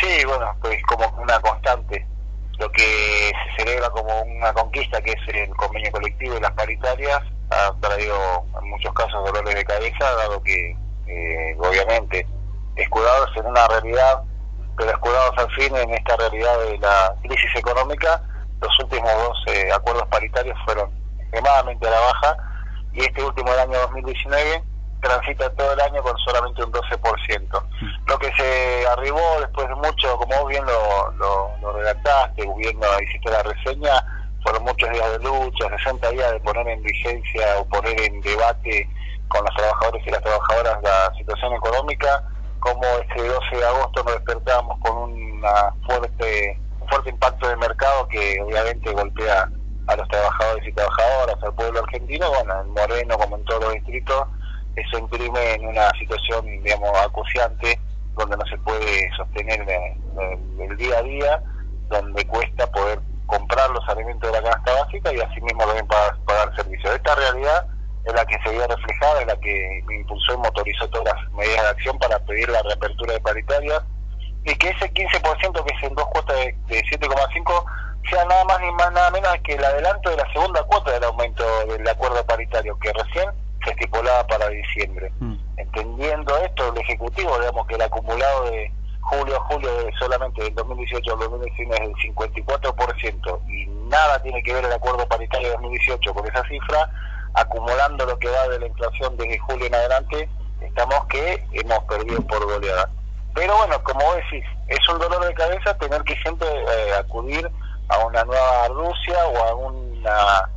Sí, bueno, pues como una constante. Lo que se celebra como una conquista, que es el convenio colectivo y las paritarias, ha traído en muchos casos dolores de cabeza, dado que eh, obviamente escudados en una realidad, pero escudados al fin en esta realidad de la crisis económica, los últimos dos eh, acuerdos paritarios fueron extremadamente a la baja y este último del año 2019 transita todo el año con solamente un 12%. Que se arribó después de mucho, como vos bien lo, lo, lo redactaste, viendo, hiciste la reseña, fueron muchos días de lucha, 60 días de poner en vigencia o poner en debate con los trabajadores y las trabajadoras la situación económica, como este 12 de agosto nos despertamos con una fuerte, un fuerte impacto de mercado que obviamente golpea a los trabajadores y trabajadoras, al pueblo argentino, bueno, en Moreno como en todos los distritos, eso imprime en una situación, digamos, acuciante, donde no se puede sostener el, el día a día, donde cuesta poder comprar los alimentos de la canasta básica y asimismo deben pagar, pagar servicios. Esta realidad es la que se vio reflejada, es la que impulsó y motorizó todas las medidas de acción para pedir la reapertura de paritarias y que ese 15% que es en dos cuotas de, de 7,5 sea nada más ni más nada menos que el adelanto de la segunda cuota del aumento del acuerdo paritario que recién se estipulaba para diciembre. Mm. Entendiendo esto, el Ejecutivo, digamos que el acumulado de julio a julio de solamente del 2018 al 2019 es del 54% y nada tiene que ver el acuerdo paritario de 2018 con esa cifra, acumulando lo que va de la inflación desde julio en adelante, estamos que hemos perdido por goleada. Pero bueno, como vos decís, es un dolor de cabeza tener que siempre eh, acudir a una nueva Rusia o a, una,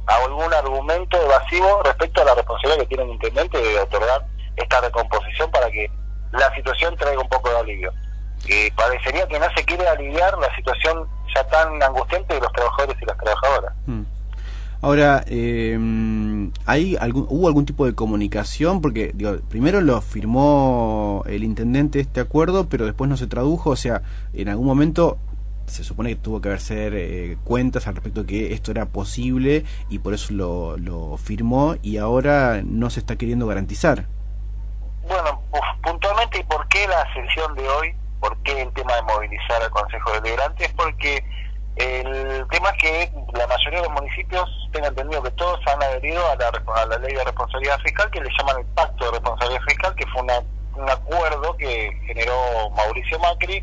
a algún argumento evasivo respecto a la responsabilidad que tiene el intendente de otorgar esta recomposición para que la situación traiga un poco de alivio que parecería que no se quiere aliviar la situación ya tan angustiante de los trabajadores y las trabajadoras. Hmm. Ahora, eh, ¿hay algún, ¿hubo algún tipo de comunicación? Porque, digo, primero lo firmó el intendente este acuerdo, pero después no se tradujo. O sea, en algún momento se supone que tuvo que haber eh, cuentas al respecto de que esto era posible y por eso lo, lo firmó y ahora no se está queriendo garantizar. Bueno, puntualmente, ¿y por qué la sesión de hoy ¿Por qué el tema de movilizar al Consejo Deliberante? Es porque el tema es que la mayoría de los municipios, tengo entendido que todos han adherido a la, a la ley de responsabilidad fiscal, que le llaman el Pacto de Responsabilidad Fiscal, que fue un acuerdo que generó Mauricio Macri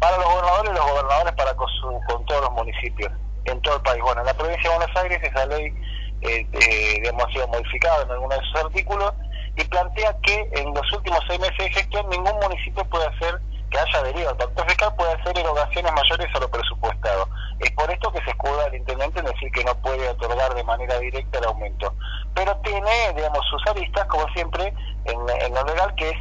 para los gobernadores y los gobernadores para con, con todos los municipios en todo el país. Bueno, en la provincia de Buenos Aires esa ley eh, eh, ha sido modificada en algunos de sus artículos y plantea que en los últimos seis meses de gestión ningún municipio puede hacer que haya adherido al pacto fiscal puede hacer erogaciones mayores a lo presupuestado. Es por esto que se escuda el intendente en decir que no puede otorgar de manera directa el aumento. Pero tiene, digamos, sus aristas, como siempre, en, lo legal, que es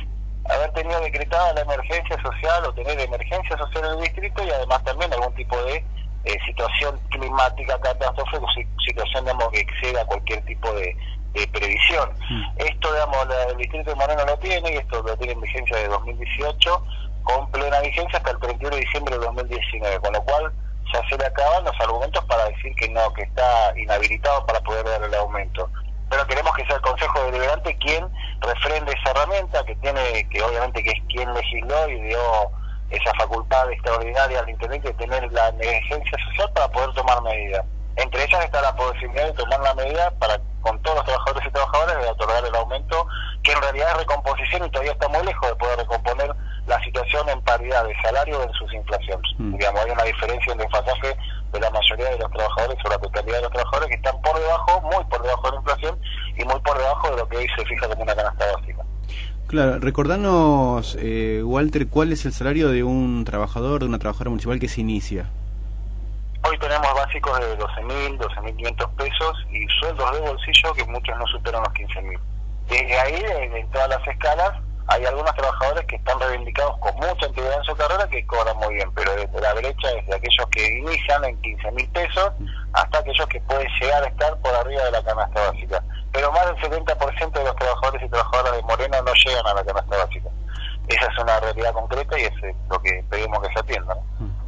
haber tenido decretada la emergencia social o tener emergencia social en el distrito y además también algún tipo de eh, situación climática, catástrofe, o situación, digamos, que exceda cualquier tipo de, previsión. Mm. Esto, digamos, el distrito de Moreno lo tiene y esto lo tiene en vigencia de 2018 con plena vigencia hasta el 31 de diciembre de 2019, con lo cual ya se le acaban los argumentos para decir que no, que está inhabilitado para poder dar el aumento. Pero queremos que sea el Consejo Deliberante quien refrende esa herramienta, que tiene, que obviamente que es quien legisló y dio esa facultad extraordinaria al intendente de tener la emergencia social para poder tomar medidas. Entre ellas está la posibilidad de tomar la medida para con todos los trabajadores y trabajadoras de otorgar el aumento, que en realidad es recomposición y todavía está muy lejos de poder recomponer la situación en paridad de salario versus inflación. Mm. Digamos, hay una diferencia en el pasaje de la mayoría de los trabajadores sobre la totalidad de los trabajadores que están por debajo, muy por debajo de la inflación y muy por debajo de lo que hoy se fija como una canasta básica. Claro, recordanos, eh, Walter, ¿cuál es el salario de un trabajador, de una trabajadora municipal que se inicia? Hoy tenemos básicos de 12.000, 12.500 pesos y sueldos de bolsillo que muchos no superan los 15.000. Desde ahí, en todas las escalas, hay algunos trabajadores que están reivindicados con mucha antigüedad en su carrera que cobran muy bien, pero la brecha desde aquellos que inician en 15 mil pesos hasta aquellos que pueden llegar a estar por arriba de la canasta básica. Pero más del 70% de los trabajadores y trabajadoras de Moreno no llegan a la canasta básica. Esa es una realidad concreta y es lo que pedimos que se atienda. Mm.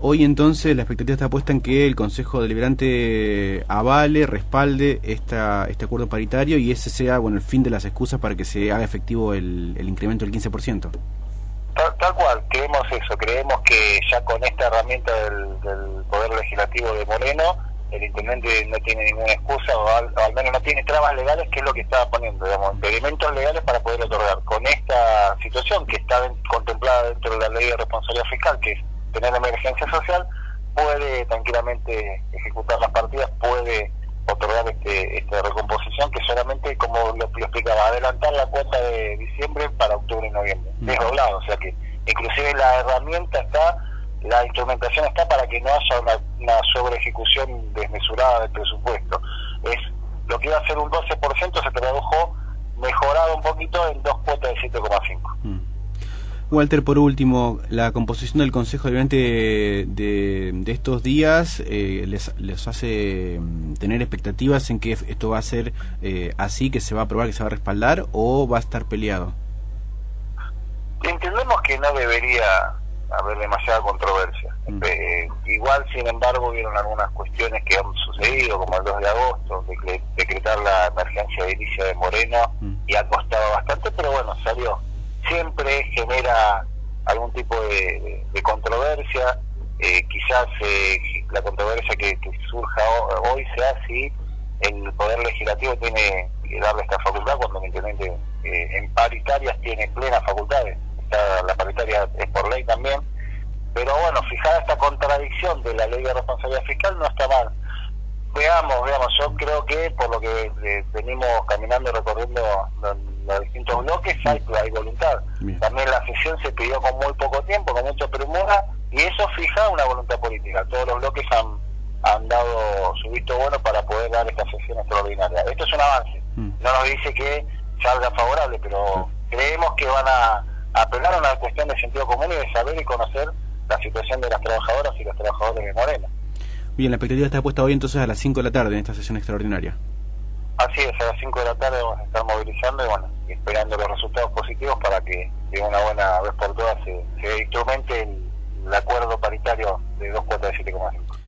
Hoy entonces la expectativa está puesta en que el Consejo Deliberante avale, respalde esta, este acuerdo paritario y ese sea bueno el fin de las excusas para que se haga efectivo el, el incremento del 15%. Tal, cual, creemos eso, creemos que ya con esta herramienta del, del Poder Legislativo de Moreno, el intendente no tiene ninguna excusa o al, menos no tiene trabas legales que es lo que estaba poniendo, digamos, elementos legales para poder otorgar. Con esta situación que está contemplada dentro de la ley de responsabilidad fiscal, que es tener emergencia social, puede tranquilamente ejecutar las partidas, puede otorgar este, esta recomposición que solamente, como lo, explicaba, adelantar la cuenta de diciembre para octubre y noviembre, mm. desdoblado, o sea que inclusive la herramienta está la instrumentación está para que no haya una, una sobre ejecución desmesurada del presupuesto. Es lo que iba a ser un 12% se tradujo mejorado un poquito en dos cuotas de 7,5. Mm. Walter, por último, la composición del Consejo de, de, de estos días eh, les, les hace mm, tener expectativas en que esto va a ser eh, así, que se va a aprobar, que se va a respaldar o va a estar peleado. Entendemos que no debería haber demasiada controversia. Mm. Eh, igual, sin embargo, hubieron algunas cuestiones que han sucedido, como el 2 de agosto, de decretar la emergencia de inicio de Moreno, mm. y ha costado bastante, pero bueno, salió. Siempre genera algún tipo de, controversia, eh, quizás eh, la controversia que, surja hoy sea si el Poder Legislativo tiene que darle esta facultad cuando evidentemente en paritarias tiene plenas facultades la paritaria es por ley también, fijada esta contradicción de la ley de responsabilidad fiscal no está mal. Veamos, veamos, yo creo que por lo que eh, venimos caminando y recorriendo los, distintos bloques hay, hay voluntad. También la sesión se pidió con muy poco tiempo, con mucha premura, y eso fija una voluntad política. Todos los bloques han, han dado su visto bueno para poder dar esta sesión extraordinaria. Esto es un avance. Mm. No nos dice que salga favorable, pero creemos que van a apelar a una cuestión de sentido común y de saber y conocer la situación de las trabajadoras y los trabajadores de Morena. Bien, la expectativa está puesta hoy entonces a las 5 de la tarde en esta sesión extraordinaria. Así es, a las 5 de la tarde vamos a estar movilizando y bueno, esperando los resultados positivos para que de una buena vez por todas se, se instrumente el, acuerdo paritario de dos cuotas de 7,5.